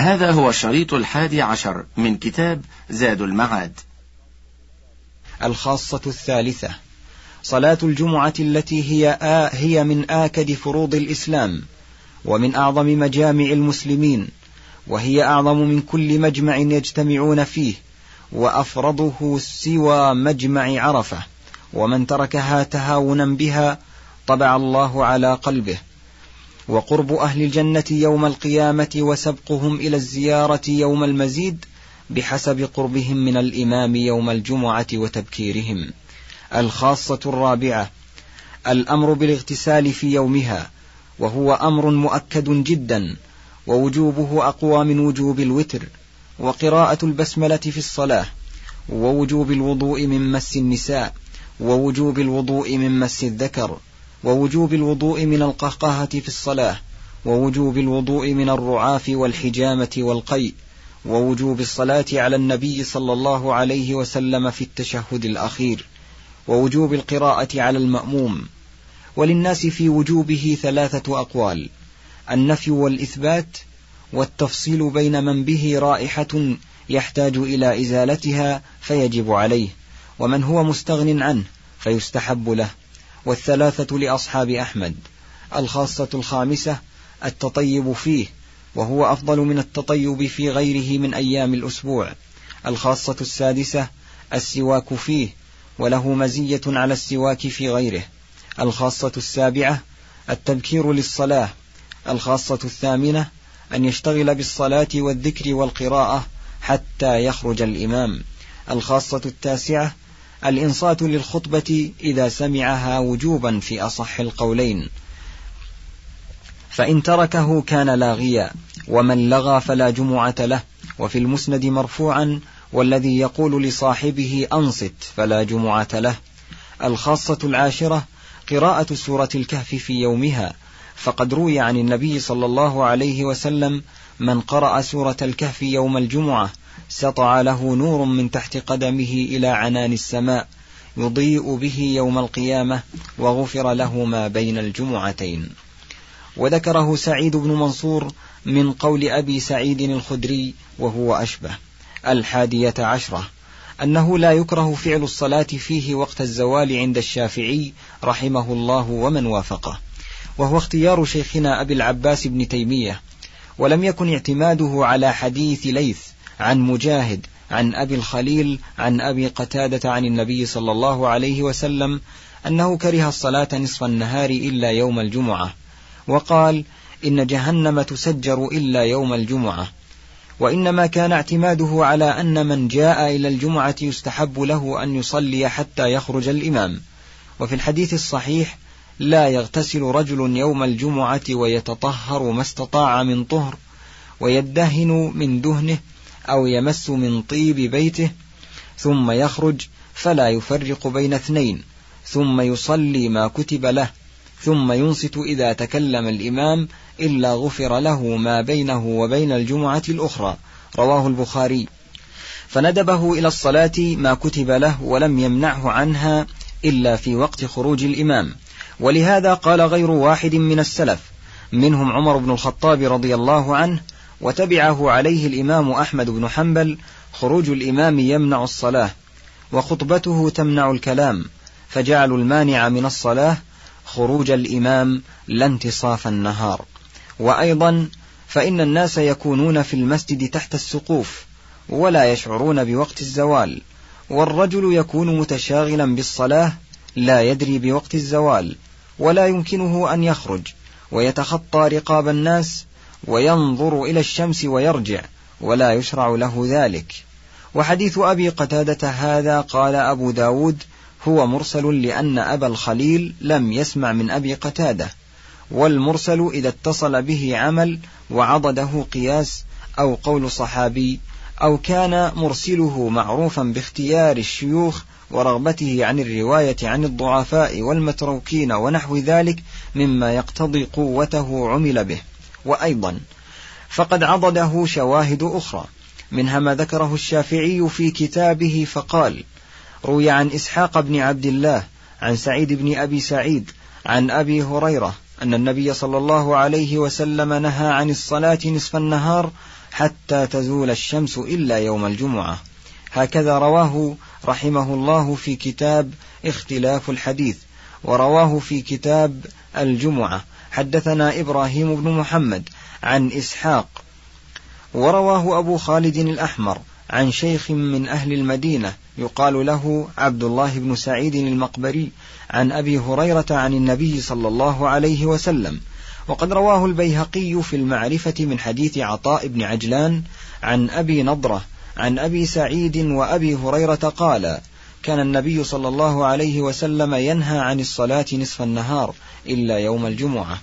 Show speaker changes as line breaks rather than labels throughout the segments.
هذا هو الشريط الحادي عشر من كتاب زاد المعاد.
الخاصة الثالثة صلاة الجمعة التي هي آ هي من آكد فروض الإسلام ومن أعظم مجامع المسلمين وهي أعظم من كل مجمع يجتمعون فيه وأفرضه سوى مجمع عرفة ومن تركها تهاونا بها طبع الله على قلبه. وقرب أهل الجنة يوم القيامة وسبقهم إلى الزيارة يوم المزيد بحسب قربهم من الإمام يوم الجمعة وتبكيرهم. الخاصة الرابعة الأمر بالاغتسال في يومها وهو أمر مؤكد جدا ووجوبه أقوى من وجوب الوتر وقراءة البسملة في الصلاة ووجوب الوضوء من مس النساء ووجوب الوضوء من مس الذكر ووجوب الوضوء من القهقهة في الصلاة ووجوب الوضوء من الرعاف والحجامة والقيء ووجوب الصلاة على النبي صلى الله عليه وسلم في التشهد الأخير ووجوب القراءة على المأموم. وللناس في وجوبه ثلاثة أقوال النفي والإثبات والتفصيل بين من به رائحة يحتاج إلى إزالتها فيجب عليه ومن هو مستغن عنه فيستحب له. والثلاثة لأصحاب أحمد الخاصة الخامسة التطيب فيه وهو أفضل من التطيب في غيره من أيام الأسبوع الخاصة السادسة السواك فيه وله مزية على السواك في غيره الخاصة السابعة التبكير للصلاة الخاصة الثامنة أن يشتغل بالصلاة والذكر والقراءة حتى يخرج الإمام الخاصة التاسعة الإنصات للخطبة إذا سمعها وجوبا في أصح القولين. فإن تركه كان لاغيا ومن لغى فلا جمعة له وفي المسند مرفوعا والذي يقول لصاحبه أنصت فلا جمعة له. الخاصة العاشرة قراءة سورة الكهف في يومها. فقد روي عن النبي صلى الله عليه وسلم من قرأ سورة الكهف يوم الجمعة سطع له نور من تحت قدمه إلى عنان السماء يضيء به يوم القيامة وغفر له ما بين الجمعتين. وذكره سعيد بن منصور من قول أبي سعيد الخدري وهو أشبه الحادية عشرة أنه لا يكره فعل الصلاة فيه وقت الزوال عند الشافعي رحمه الله ومن وافقه وهو اختيار شيخنا أبي العباس بن تيمية ولم يكن اعتماده على حديث ليث عن مجاهد عن أبي الخليل عن أبي قتادة عن النبي صلى الله عليه وسلم أنه كره الصلاة نصف النهار إلا يوم الجمعة وقال إن جهنم تسجر إلا يوم الجمعة وإنما كان اعتماده على أن من جاء إلى الجمعة يستحب له أن يصلي حتى يخرج الإمام. وفي الحديث الصحيح لا يغتسل رجل يوم الجمعة ويتطهر ما استطاع من طهر ويدهن من دهنه أو يمس من طيب بيته ثم يخرج فلا يفرق بين اثنين ثم يصلي ما كتب له ثم ينصت إذا تكلم الإمام إلا غفر له ما بينه وبين الجمعة الأخرى رواه البخاري. فندبه إلى الصلاة ما كتب له ولم يمنعه عنها إلا في وقت خروج الإمام. ولهذا قال غير واحد من السلف منهم عمر بن الخطاب رضي الله عنه وتبعه عليه الإمام أحمد بن حنبل خروج الإمام يمنع الصلاة وخطبته تمنع الكلام فجعلوا المانع من الصلاة خروج الإمام لا انتصاف النهار. وأيضا فإن الناس يكونون في المسجد تحت السقوف ولا يشعرون بوقت الزوال والرجل يكون متشاغلا بالصلاة لا يدري بوقت الزوال ولا يمكنه أن يخرج ويتخطى رقاب الناس وينظر إلى الشمس ويرجع ولا يشرع له ذلك. وحديث أبي قتادة هذا قال أبو داود هو مرسل لأن أبا الخليل لم يسمع من أبي قتادة والمرسل إذا اتصل به عمل وعضده قياس أو قول صحابي أو كان مرسله معروفا باختيار الشيوخ ورغبته عن الرواية عن الضعفاء والمتروكين ونحو ذلك مما يقتضي قوته عمل به. وأيضا فقد عضده شواهد أخرى منها ما ذكره الشافعي في كتابه فقال روي عن إسحاق بن عبد الله عن سعيد بن أبي سعيد عن أبي هريرة أن النبي صلى الله عليه وسلم نهى عن الصلاة نصف النهار حتى تزول الشمس إلا يوم الجمعة. هكذا رواه رحمه الله في كتاب اختلاف الحديث ورواه في كتاب الجمعة. حدثنا إبراهيم بن محمد عن إسحاق ورواه أبو خالد الأحمر عن شيخ من أهل المدينة يقال له عبد الله بن سعيد المقبري عن أبي هريرة عن النبي صلى الله عليه وسلم وقد رواه البيهقي في المعرفة من حديث عطاء بن عجلان عن أبي نضرة عن أبي سعيد وأبي هريرة قال كان النبي صلى الله عليه وسلم ينهى عن الصلاة نصف النهار إلا يوم الجمعة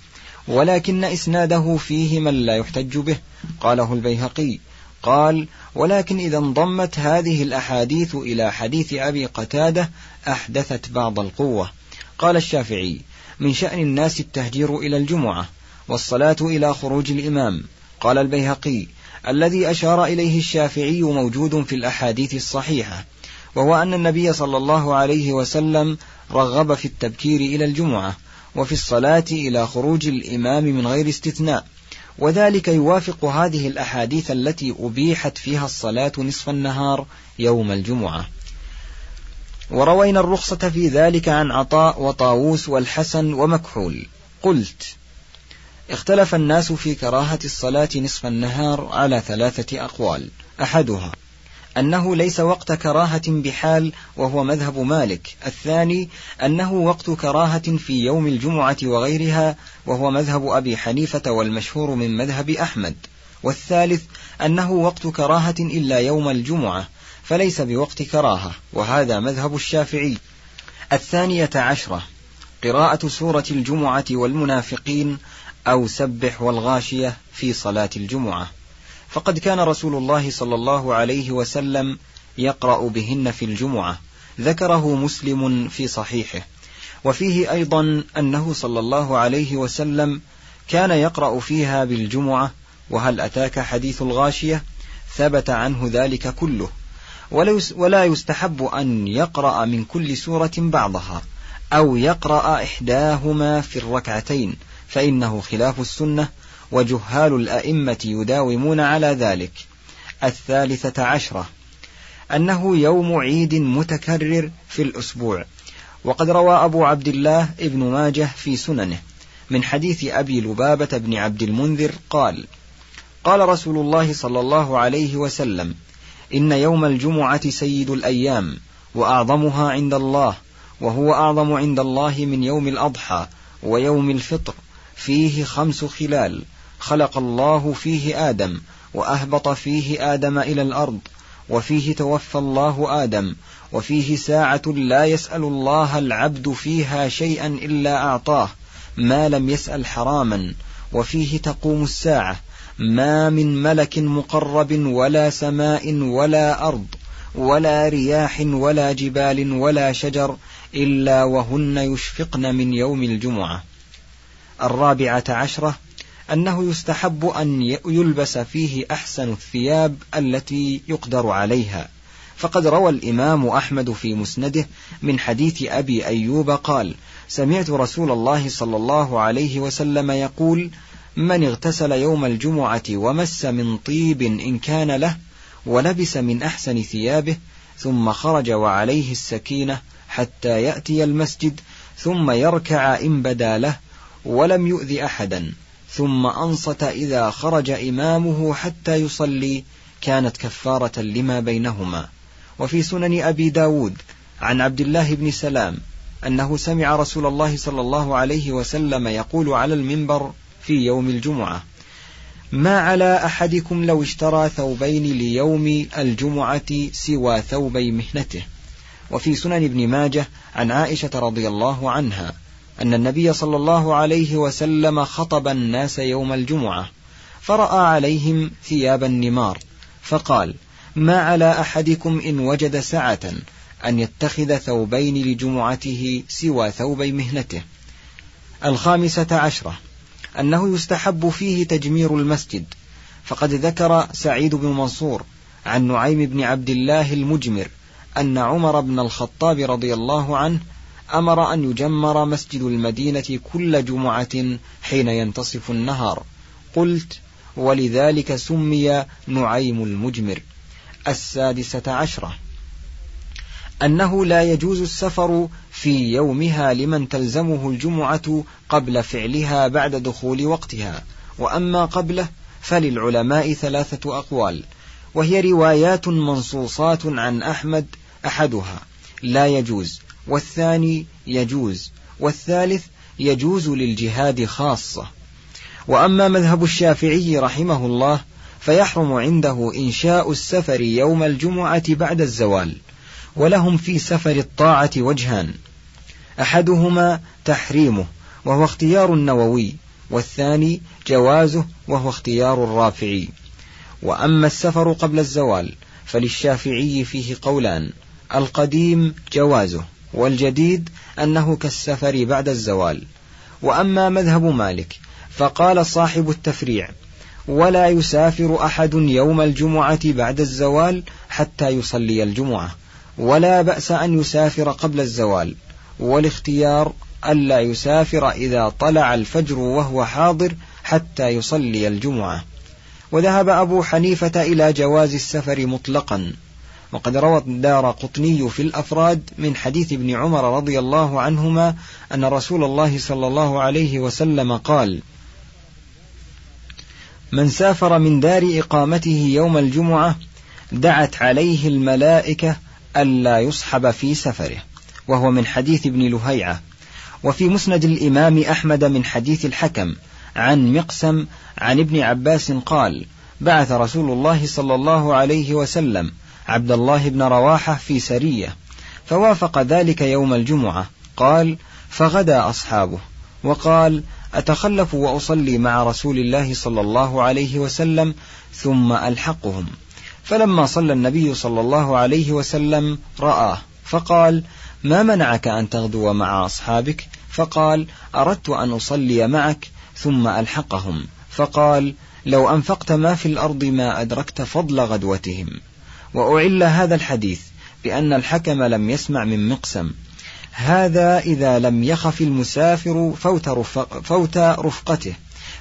ولكن إسناده فيه من لا يحتج به قاله البيهقي. قال ولكن إذا انضمت هذه الأحاديث إلى حديث أبي قتادة أحدثت بعض القوة. قال الشافعي من شأن الناس التهجير إلى الجمعة والصلاة إلى خروج الإمام. قال البيهقي الذي أشار إليه الشافعي موجود في الأحاديث الصحيحة. وهو أن النبي صلى الله عليه وسلم رغب في التبكير إلى الجمعة وفي الصلاة إلى خروج الإمام من غير استثناء. وذلك يوافق هذه الأحاديث التي أبيحت فيها الصلاة نصف النهار يوم الجمعة. وروينا الرخصة في ذلك عن عطاء وطاووس والحسن ومكحول. قلت اختلف الناس في كراهة الصلاة نصف النهار على ثلاثة أقوال. أحدها أنه ليس وقت كراهة بحال وهو مذهب مالك. الثاني أنه وقت كراهة في يوم الجمعة وغيرها وهو مذهب أبي حنيفة والمشهور من مذهب أحمد. والثالث أنه وقت كراهة إلا يوم الجمعة فليس بوقت كراهة وهذا مذهب الشافعي. الثانية عشرة قراءة سورة الجمعة والمنافقين أو سبح والغاشية في صلاة الجمعة. فقد كان رسول الله صلى الله عليه وسلم يقرأ بهن في الجمعة ذكره مسلم في صحيحه. وفيه أيضا أنه صلى الله عليه وسلم كان يقرأ فيها بالجمعة وهل أتاك حديث الغاشية؟ ثبت عنه ذلك كله. ولا يستحب أن يقرأ من كل سورة بعضها أو يقرأ إحداهما في الركعتين فإنه خلاف السنة وجهال الأئمة يداومون على ذلك. الثالثة عشرة. أنه يوم عيد متكرر في الأسبوع. وقد روى أبو عبد الله ابن ماجه في سننه من حديث أبي لبابة بن عبد المنذر قال قال رسول الله صلى الله عليه وسلم إن يوم الجمعة سيد الأيام وأعظمها عند الله وهو أعظم عند الله من يوم الأضحى ويوم الفطر فيه خمس خلال. خلق الله فيه آدم وأهبط فيه آدم إلى الأرض وفيه توفى الله آدم وفيه ساعة لا يسأل الله العبد فيها شيئا إلا أعطاه ما لم يسأل حراما وفيه تقوم الساعة ما من ملك مقرب ولا سماء ولا أرض ولا رياح ولا جبال ولا شجر إلا وهن يشفقن من يوم الجمعة. الرابعة عشرة أنه يستحب أن يلبس فيه أحسن الثياب التي يقدر عليها. فقد روى الإمام أحمد في مسنده من حديث أبي أيوب قال سمعت رسول الله صلى الله عليه وسلم يقول من اغتسل يوم الجمعة ومس من طيب إن كان له ولبس من أحسن ثيابه ثم خرج وعليه السكينة حتى يأتي المسجد ثم يركع إن بدا له ولم يؤذ أحدا ثم أنصت إذا خرج إمامه حتى يصلي كانت كفارة لما بينهما. وفي سنن أبي داود عن عبد الله بن سلام أنه سمع رسول الله صلى الله عليه وسلم يقول على المنبر في يوم الجمعة ما على أحدكم لو اشترى ثوبين ليوم الجمعة سوى ثوبي مهنته؟ وفي سنن ابن ماجه عن عائشة رضي الله عنها أن النبي صلى الله عليه وسلم خطب الناس يوم الجمعة فرأى عليهم ثياب النمار فقال ما على أحدكم إن وجد سعة أن يتخذ ثوبين لجمعته سوى ثوبي مهنته؟ الخامسة عشرة أنه يستحب فيه تجمير المسجد فقد ذكر سعيد بن منصور عن نعيم بن عبد الله المجمر أن عمر بن الخطاب رضي الله عنه أمر أن يجمر مسجد المدينة كل جمعة حين ينتصف النهار. قلت ولذلك سمي نعيم المجمر. السادسة عشرة. أنه لا يجوز السفر في يومها لمن تلزمه الجمعة قبل فعلها بعد دخول وقتها. وأما قبله فللعلماء ثلاثة أقوال. وهي روايات منصوصات عن أحمد أحدها. لا يجوز. والثاني يجوز والثالث يجوز للجهاد خاصة. وأما مذهب الشافعي رحمه الله فيحرم عنده إنشاء السفر يوم الجمعة بعد الزوال ولهم في سفر الطاعة وجهان. أحدهما تحريمه وهو اختيار النووي والثاني جوازه وهو اختيار الرافعي. وأما السفر قبل الزوال فللشافعي فيه قولان القديم جوازه. والجديد أنه كالسفر بعد الزوال. وأما مذهب مالك فقال صاحب التفريع ولا يسافر أحد يوم الجمعة بعد الزوال حتى يصلي الجمعة. ولا بأس أن يسافر قبل الزوال. والاختيار ألا يسافر إذا طلع الفجر وهو حاضر حتى يصلي الجمعة. وذهب أبو حنيفة إلى جواز السفر مطلقا. وقد روى الدار قطني في الأفراد من حديث ابن عمر رضي الله عنهما أن رسول الله صلى الله عليه وسلم قال من سافر من دار إقامته يوم الجمعة دعت عليه الملائكة ألا يصحب في سفره وهو من حديث ابن لهيعة وفي مسند الإمام أحمد من حديث الحكم عن مقسم عن ابن عباس قال بعث رسول الله صلى الله عليه وسلم عبد الله بن رواحة في سرية فوافق ذلك يوم الجمعة. قال فغدا أصحابه. وقال أتخلف وأصلي مع رسول الله صلى الله عليه وسلم ثم ألحقهم. فلما صلى النبي صلى الله عليه وسلم رآه فقال ما منعك أن تغدو مع أصحابك؟ فقال أردت أن أصلي معك ثم ألحقهم. فقال لو أنفقت ما في الأرض ما أدركت فضل غدوتهم. وأعل هذا الحديث بأن الحكم لم يسمع من مقسم. هذا إذا لم يخف المسافر فوت, رفق فوت رفقته.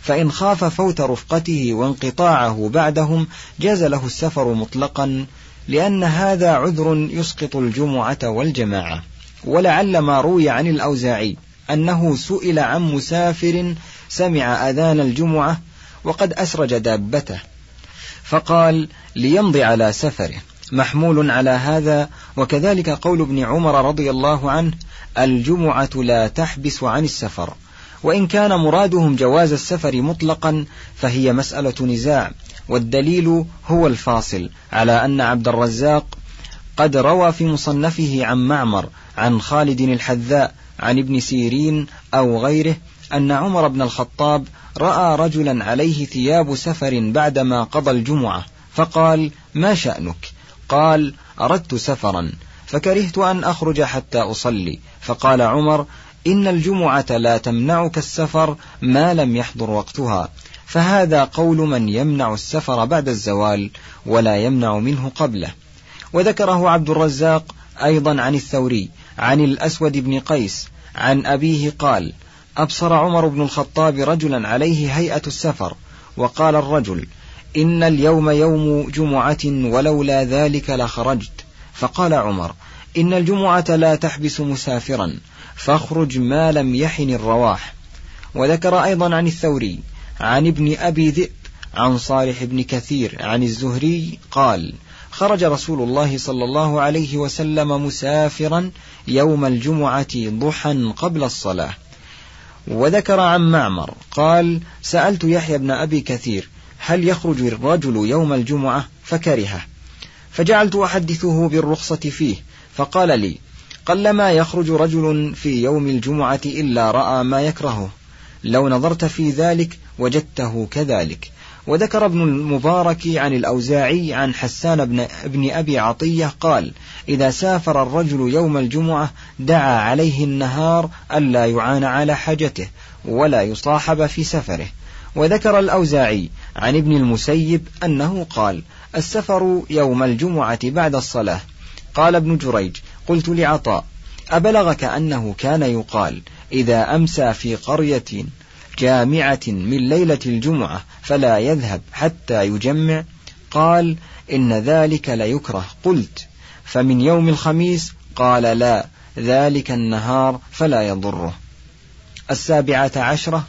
فإن خاف فوت رفقته وانقطاعه بعدهم جاز له السفر مطلقا لأن هذا عذر يسقط الجمعة والجماعة. ولعل ما روي عن الأوزاعي أنه سئل عن مسافر سمع أذان الجمعة وقد أسرج دابته. فقال ليمضي على سفره. محمول على هذا وكذلك قول ابن عمر رضي الله عنه الجمعة لا تحبس عن السفر. وإن كان مرادهم جواز السفر مطلقا فهي مسألة نزاع. والدليل هو الفاصل على أن عبد الرزاق قد روى في مصنفه عن معمر عن خالد الحذاء عن ابن سيرين أو غيره أن عمر بن الخطاب رأى رجلا عليه ثياب سفر بعدما قضى الجمعة فقال ما شأنك؟ قال أردت سفرا. فكرهت أن أخرج حتى أصلي فقال عمر إن الجمعة لا تمنعك السفر ما لم يحضر وقتها فهذا قول من يمنع السفر بعد الزوال ولا يمنع منه قبله. وذكره عبد الرزاق أيضا عن الثوري عن الأسود بن قيس عن أبيه قال أبصر عمر بن الخطاب رجلا عليه هيئة السفر وقال الرجل إن اليوم يوم جمعة ولولا ذلك لخرجت. فقال عمر إن الجمعة لا تحبس مسافرا فاخرج ما لم يحن الرواح. وذكر أيضا عن الثوري عن ابن أبي ذئب عن صالح بن كثير عن الزهري قال خرج رسول الله صلى الله عليه وسلم مسافرا يوم الجمعة ضحى قبل الصلاة. وذكر عن معمر قال سألت يحيى بن أبي كثير هل يخرج الرجل يوم الجمعة؟ فكرهه. فجعلت أحدثه بالرخصة فيه فقال لي قلما يخرج رجل في يوم الجمعة إلا رأى ما يكرهه لو نظرت في ذلك وجدته كذلك. وذكر ابن المبارك عن الأوزاعي عن حسان بن, ابن أبي عطية قال إذا سافر الرجل يوم الجمعة دعا عليه النهار ألا يعان على حاجته ولا يصاحب في سفره وذكر الأوزاعي عن ابن المسيب أنه قال السفر يوم الجمعة بعد الصلاة قال ابن جريج قلت لعطاء أبلغك أنه كان يقال إذا أمسى في قرية جامعة من ليلة الجمعة فلا يذهب حتى يجمع. قال إن ذلك ليكره قلت فمن يوم الخميس؟ قال لا ذلك النهار فلا يضره. السابعة عشرة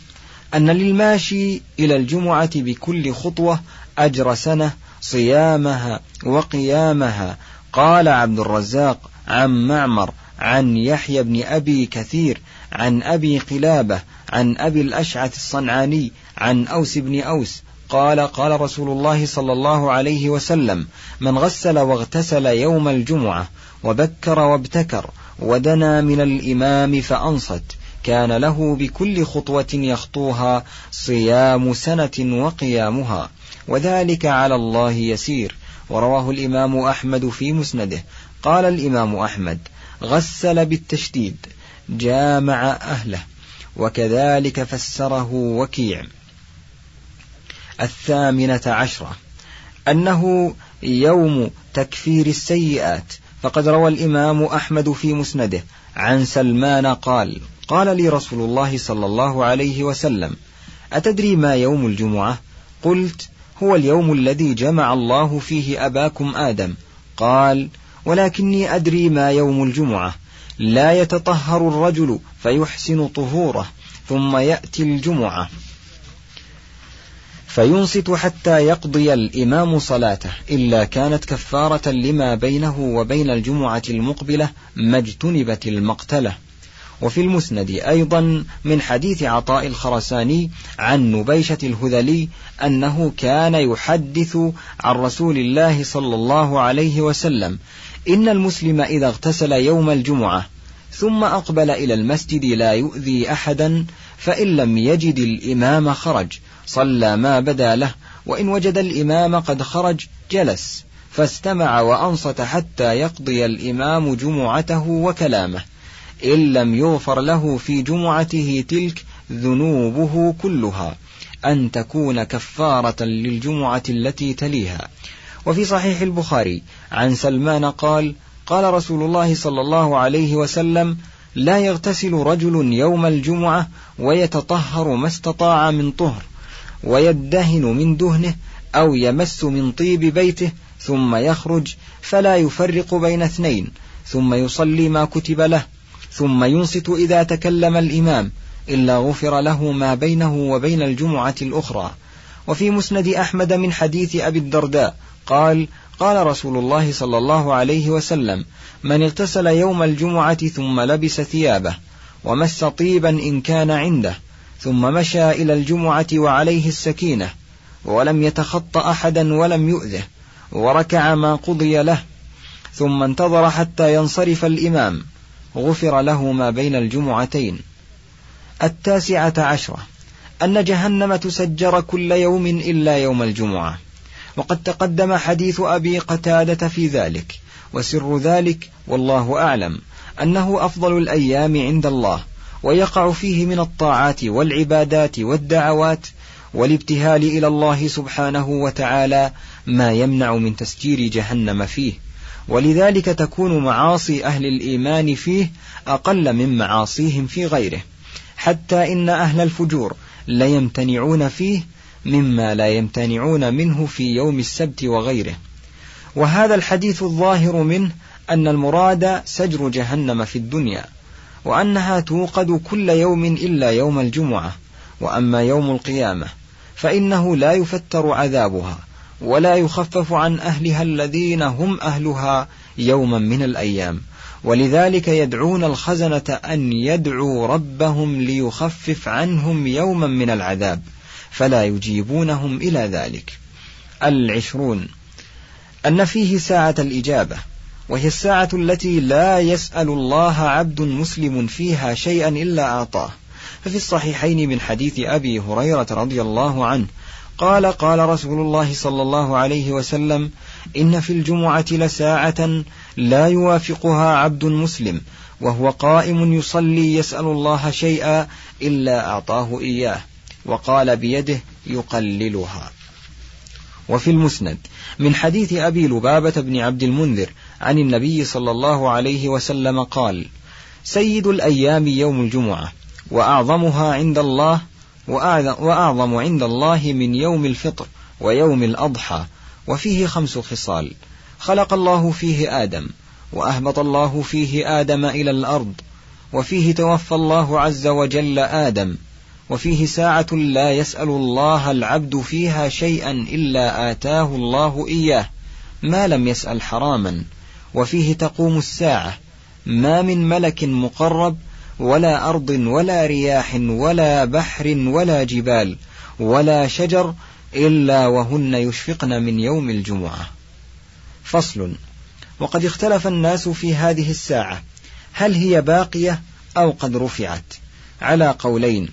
أن للماشي إلى الجمعة بكل خطوة أجر سنة صيامها وقيامها. قال عبد الرزاق عن معمر عن يحيى بن أبي كثير عن أبي قلابة عن أبي الأشعث الصنعاني عن أوس بن أوس قال قال رسول الله صلى الله عليه وسلم من غسل واغتسل يوم الجمعة وبكر وابتكر ودنا من الإمام فأنصت كان له بكل خطوة يخطوها صيام سنة وقيامها وذلك على الله يسير ورواه الإمام أحمد في مسنده قال الإمام أحمد غسل بالتشديد جامع أهله وكذلك فسره وكيع. الثامنة عشرة. أنه يوم تكفير السيئات فقد روى الإمام أحمد في مسنده عن سلمان قال قال لي رسول الله صلى الله عليه وسلم أتدري ما يوم الجمعة؟ قلت هو اليوم الذي جمع الله فيه أباكم آدم. قال ولكني أدري ما يوم الجمعة. لا يتطهر الرجل فيحسن طهوره ثم يأتي الجمعة. فينصت حتى يقضي الإمام صلاته إلا كانت كفارة لما بينه وبين الجمعة المقبلة ما اجتنبت المقتلة. وفي المسند أيضا من حديث عطاء الخرساني عن نبيشة الهذلي أنه كان يحدث عن رسول الله صلى الله عليه وسلم إن المسلم إذا اغتسل يوم الجمعة ثم أقبل إلى المسجد لا يؤذي أحدا فإن لم يجد الإمام خرج صلى ما بدا له وإن وجد الإمام قد خرج جلس فاستمع وأنصت حتى يقضي الإمام جمعته وكلامه. إن لم يغفر له في جمعته تلك ذنوبه كلها أن تكون كفارة للجمعة التي تليها. وفي صحيح البخاري عن سلمان قال قال رسول الله صلى الله عليه وسلم لا يغتسل رجل يوم الجمعة ويتطهر ما استطاع من طهر ويدهن من دهنه أو يمس من طيب بيته ثم يخرج فلا يفرق بين اثنين ثم يصلي ما كتب له ثم ينصت إذا تكلم الإمام إلا غفر له ما بينه وبين الجمعة الأخرى وفي مسند أحمد من حديث أبي الدرداء قال قال رسول الله صلى الله عليه وسلم من اغتسل يوم الجمعة ثم لبس ثيابه ومس طيبا إن كان عنده ثم مشى إلى الجمعة وعليه السكينة ولم يتخط أحدا ولم يؤذه وركع ما قضي له ثم انتظر حتى ينصرف الإمام غفر له ما بين الجمعتين. التاسعة عشرة أن جهنم تسجر كل يوم إلا يوم الجمعة. وقد تقدم حديث أبي قتادة في ذلك وسر ذلك والله أعلم أنه أفضل الأيام عند الله ويقع فيه من الطاعات والعبادات والدعوات والابتهال إلى الله سبحانه وتعالى ما يمنع من تسجير جهنم فيه ولذلك تكون معاصي أهل الإيمان فيه أقل من معاصيهم في غيره حتى إن أهل الفجور ليمتنعون فيه مما لا يمتنعون منه في يوم السبت وغيره. وهذا الحديث الظاهر منه أن المراد سجر جهنم في الدنيا وأنها توقد كل يوم إلا يوم الجمعة. وأما يوم القيامة فإنه لا يفتر عذابها ولا يخفف عن أهلها الذين هم أهلها يوما من الأيام. ولذلك يدعون الخزنة أن يدعوا ربهم ليخفف عنهم يوما من العذاب. فلا يجيبونهم إلى ذلك. العشرون أن فيه ساعة الإجابة وهي الساعة التي لا يسأل الله عبد مسلم فيها شيئا إلا أعطاه. ففي الصحيحين من حديث أبي هريرة رضي الله عنه قال قال رسول الله صلى الله عليه وسلم إن في الجمعة لساعة لا يوافقها عبد مسلم وهو قائم يصلي يسأل الله شيئا إلا أعطاه إياه. وقال بيده يقللها. وفي المسند من حديث أبي لبابة بن عبد المنذر عن النبي صلى الله عليه وسلم قال سيد الأيام يوم الجمعة وأعظمها عند الله وأعظم عند الله من يوم الفطر ويوم الأضحى وفيه خمس خصال خلق الله فيه آدم وأهبط الله فيه آدم إلى الأرض وفيه توفى الله عز وجل آدم وفيه ساعة لا يسأل الله العبد فيها شيئا إلا آتاه الله إياه ما لم يسأل حراما. وفيه تقوم الساعة ما من ملك مقرب ولا أرض ولا رياح ولا بحر ولا جبال ولا شجر إلا وهن يشفقن من يوم الجمعة. فصل وقد اختلف الناس في هذه الساعة هل هي باقية أو قد رفعت؟ على قولين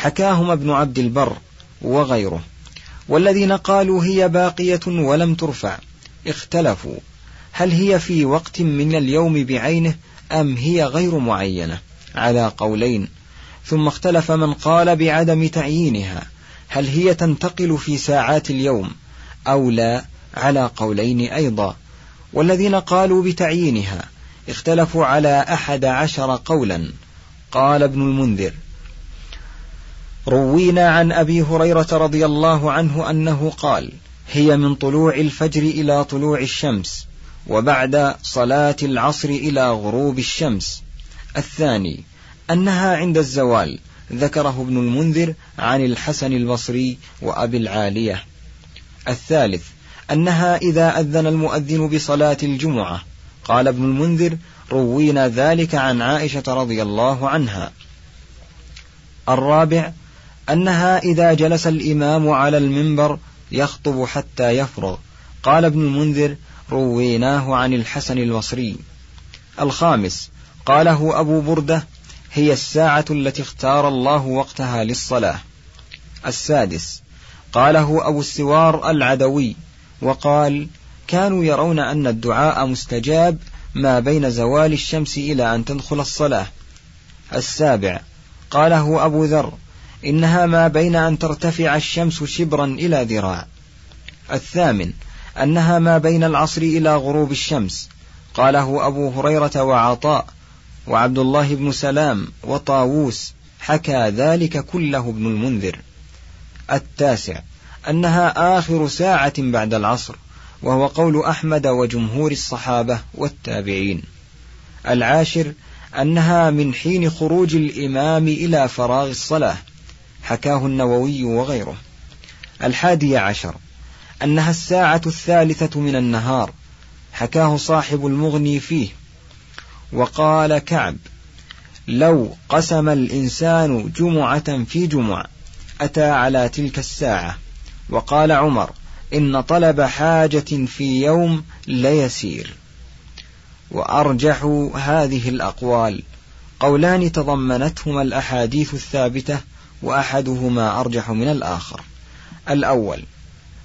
حكاهما ابن عبد البر وغيره والذين قالوا هي باقية ولم ترفع اختلفوا هل هي في وقت من اليوم بعينه أم هي غير معينة؟ على قولين ثم اختلف من قال بعدم تعيينها هل هي تنتقل في ساعات اليوم أو لا؟ على قولين أيضا والذين قالوا بتعيينها اختلفوا على أحد عشر قولا قال ابن المنذر. روينا عن أبي هريرة رضي الله عنه أنه قال هي من طلوع الفجر إلى طلوع الشمس وبعد صلاة العصر إلى غروب الشمس. الثاني أنها عند الزوال ذكره ابن المنذر عن الحسن البصري وأبي العالية. الثالث أنها إذا أذن المؤذن بصلاة الجمعة. قال ابن المنذر روينا ذلك عن عائشة رضي الله عنها. الرابع أنها إذا جلس الإمام على المنبر يخطب حتى يفرغ. قال ابن المنذر رويناه عن الحسن البصري. الخامس قاله أبو بردة هي الساعة التي اختار الله وقتها للصلاة. السادس قاله أبو السوار العدوي وقال كانوا يرون أن الدعاء مستجاب ما بين زوال الشمس إلى أن تدخل الصلاة. السابع قاله أبو ذر إنها ما بين أن ترتفع الشمس شبرا إلى ذراع. الثامن أنها ما بين العصر إلى غروب الشمس. قاله أبو هريرة وعطاء وعبد الله بن سلام وطاووس حكى ذلك كله ابن المنذر. التاسع أنها آخر ساعة بعد العصر وهو قول أحمد وجمهور الصحابة والتابعين. العاشر أنها من حين خروج الإمام إلى فراغ الصلاة. حكاه النووي وغيره. الحادي عشر. أنها الساعة الثالثة من النهار. حكاه صاحب المغني فيه. وقال كعب لو قسم الإنسان جمعة في جمع أتى على تلك الساعة. وقال عمر إن طلب حاجة في يوم ليسير. وأرجح هذه الأقوال. قولان تضمنتهما الأحاديث الثابتة وأحدهما أرجح من الآخر. الأول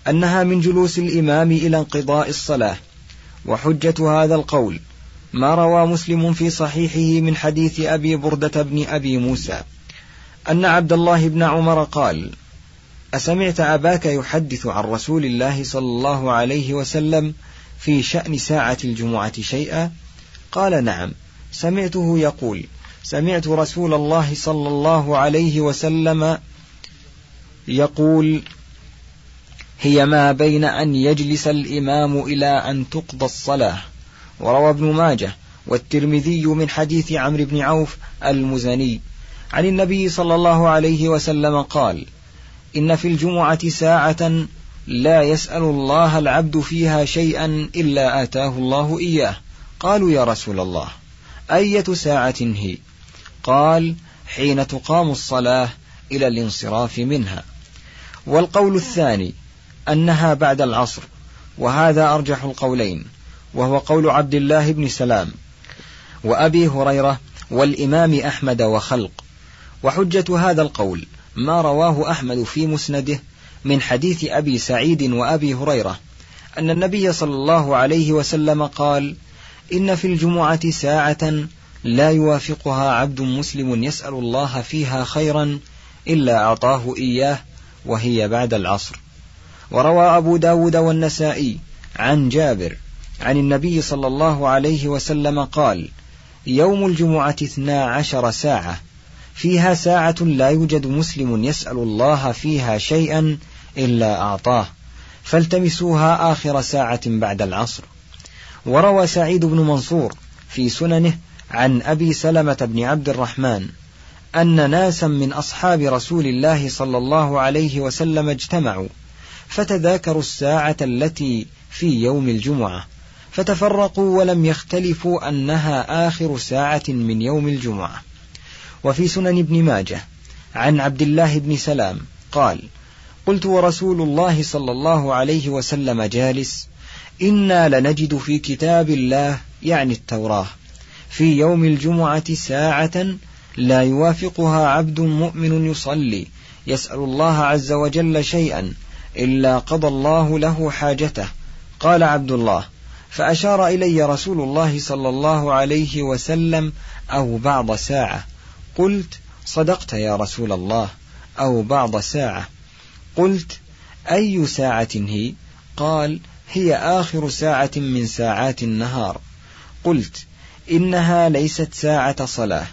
أنها من جلوس الإمام إلى انقضاء الصلاة وحجة هذا القول ما روى مسلم في صحيحه من حديث أبي بردة بن أبي موسى أن عبد الله بن عمر قال أسمعت أباك يحدث عن رسول الله صلى الله عليه وسلم في شأن ساعة الجمعة شيئا؟ قال نعم. سمعته يقول سمعت رسول الله صلى الله عليه وسلم يقول هي ما بين أن يجلس الإمام إلى أن تقضى الصلاة. وروى ابن ماجه والترمذي من حديث عمرو بن عوف المزني عن النبي صلى الله عليه وسلم قال إن في الجمعة ساعة لا يسأل الله العبد فيها شيئا إلا آتاه الله إياه. قالوا يا رسول الله أية ساعة هي؟ قال حين تقام الصلاة إلى الانصراف منها. والقول الثاني أنها بعد العصر وهذا أرجح القولين وهو قول عبد الله بن سلام وأبي هريرة والإمام أحمد وخلق. وحجة هذا القول ما رواه أحمد في مسنده من حديث أبي سعيد وأبي هريرة أن النبي صلى الله عليه وسلم قال إن في الجمعة ساعة لا يوافقها عبد مسلم يسأل الله فيها خيرا إلا أعطاه إياه وهي بعد العصر. وروى أبو داود والنسائي عن جابر عن النبي صلى الله عليه وسلم قال يوم الجمعة اثنا عشر ساعة فيها ساعة لا يوجد مسلم يسأل الله فيها شيئا إلا أعطاه فالتمسوها آخر ساعة بعد العصر. وروى سعيد بن منصور في سننه عن أبي سلمة بن عبد الرحمن أن ناسا من أصحاب رسول الله صلى الله عليه وسلم اجتمعوا فتذاكروا الساعة التي في يوم الجمعة فتفرقوا ولم يختلفوا أنها آخر ساعة من يوم الجمعة. وفي سنن ابن ماجه عن عبد الله بن سلام قال قلت ورسول الله صلى الله عليه وسلم جالس إنا لنجد في كتاب الله يعني التوراة في يوم الجمعة ساعة لا يوافقها عبد مؤمن يصلي يسأل الله عز وجل شيئا إلا قضى الله له حاجته. قال عبد الله فأشار إلي رسول الله صلى الله عليه وسلم أو بعض ساعة. قلت صدقت يا رسول الله أو بعض ساعة. قلت أي ساعة هي؟ قال هي آخر ساعة من ساعات النهار. قلت إنها ليست ساعة صلاة.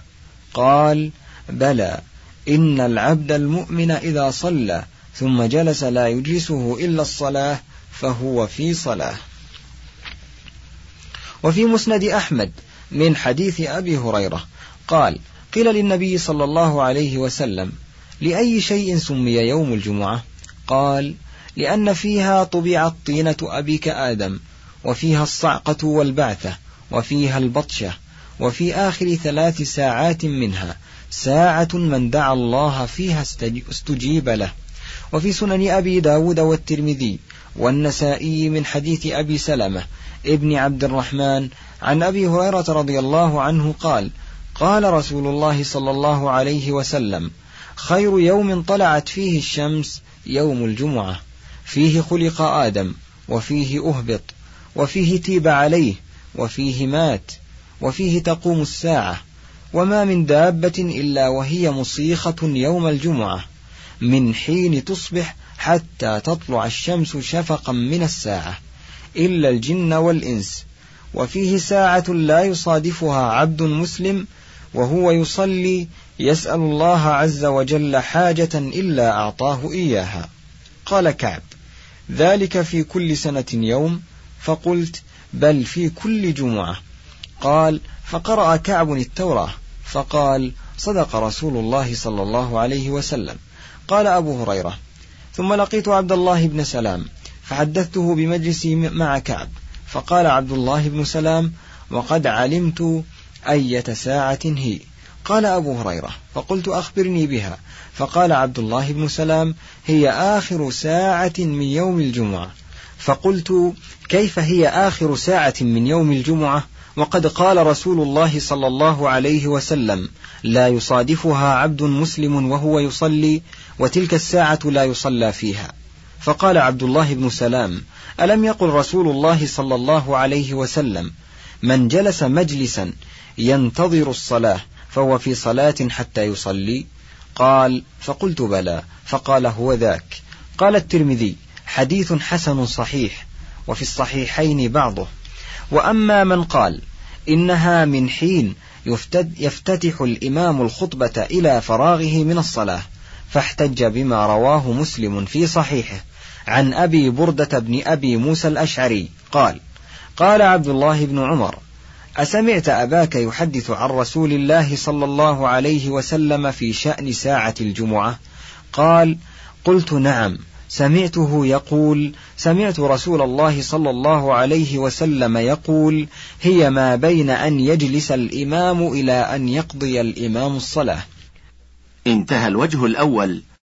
قال بلى إن العبد المؤمن إذا صلى ثم جلس لا يجلسه إلا الصلاة فهو في صلاة. وفي مسند أحمد من حديث أبي هريرة قال قيل للنبي صلى الله عليه وسلم لأي شيء سمي يوم الجمعة؟ قال لأن فيها طبعت طينة أبيك آدم وفيها الصعقة والبعثة وفيها البطشة وفي آخر ثلاث ساعات منها ساعة من دعا الله فيها استجيب له. وفي سنن أبي داود والترمذي والنسائي من حديث أبي سلمة ابن عبد الرحمن عن أبي هريرة رضي الله عنه قال قال رسول الله صلى الله عليه وسلم خير يوم طلعت فيه الشمس يوم الجمعة فيه خلق آدم وفيه أهبط وفيه تيب عليه وفيه مات وفيه تقوم الساعة وما من دابة إلا وهي مصيخة يوم الجمعة من حين تصبح حتى تطلع الشمس شفقا من الساعة إلا الجن والإنس. وفيه ساعة لا يصادفها عبد مسلم وهو يصلي يسأل الله عز وجل حاجة إلا أعطاه إياها. قال كعب ذلك في كل سنة يوم فقلت بل في كل جمعة. قال فقرأ كعب التوراة. فقال صدق رسول الله صلى الله عليه وسلم. قال أبو هريرة ثم لقيت عبد الله بن سلام فحدثته بمجلسي مع كعب. فقال عبد الله بن سلام وقد علمت أية ساعة هي. قال أبو هريرة فقلت أخبرني بها. فقال عبد الله بن سلام هي آخر ساعة من يوم الجمعة. فقلت كيف هي آخر ساعة من يوم الجمعة؟ وقد قال رسول الله صلى الله عليه وسلم لا يصادفها عبد مسلم وهو يصلي وتلك الساعة لا يصلى فيها. فقال عبد الله بن سلام ألم يقل رسول الله صلى الله عليه وسلم من جلس مجلسا ينتظر الصلاة فهو في صلاة حتى يصلي؟ قال فقلت بلى فقال هو ذاك. قال الترمذي حديث حسن صحيح وفي الصحيحين بعضه. وأما من قال إنها من حين يفتتح الإمام الخطبة إلى فراغه من الصلاة فاحتج بما رواه مسلم في صحيحه. عن أبي بردة بن أبي موسى الأشعري قال قال عبد الله بن عمر أسمعت أباك يحدث عن رسول الله صلى الله عليه وسلم في شأن ساعة الجمعة؟ قال قلت نعم. سمعته يقول سمعت رسول الله صلى الله عليه وسلم يقول هي ما بين أن يجلس الإمام إلى أن يقضي الإمام الصلاة.
انتهى الوجه الأول.